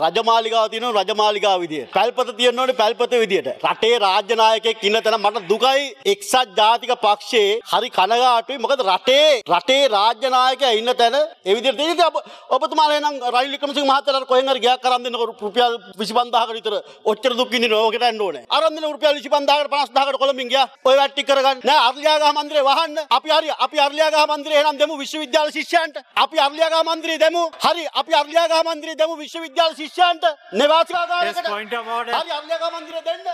රජමාලිගාව තියෙනවා රජමාලිගාව විදියට. පැල්පත තියෙන්න ඕනේ පැල්පත විදියට. රටේ රාජ්‍ය නායකයෙක් ඉන්න තැන මට දුකයි එක්සත් ජාතික පක්ෂයේ හරි කනගාටුයි. මොකද රටේ රටේ රාජ්‍ය නායකයා ඉන්න තැන ඒ විදියට තියෙන්නේ ඔබ ඔබතුමාලා එනම් රනිල් වික්‍රමසිංහ මහත්තයාට කොහෙන් හරි ගයක් කරන් දෙන්න රුපියල් 25000කට විතර ඔච්චර දුක් විඳිනවා ඕකට යන්න ඕනේ. අරන් දෙන රුපියල් 25000කට 50000කට කොළඹින් ගියා. ඔය වැට්ටි කරගන්න. නෑ අර්ලියාගහ මන්දිරේ වහන්න. අපි හරි අපි අර්ලියාගහ මන්දිරේ එහෙනම් දෙමු විශ්වවිද්‍යාල ශිෂ්‍යයන්ට. අපි අර්ලියාගහ මන්දිරේ දෙමු. හරි අපි අර්ලියාගහ මන්දිරේ දෙමු විශ්වවිද්‍යාල ශිෂ්‍යයන්ට. නෙවාසිකාගාරයකට. Yes, point of order. හරි අර්ලියාගහ මන්දිරේ දෙන්න.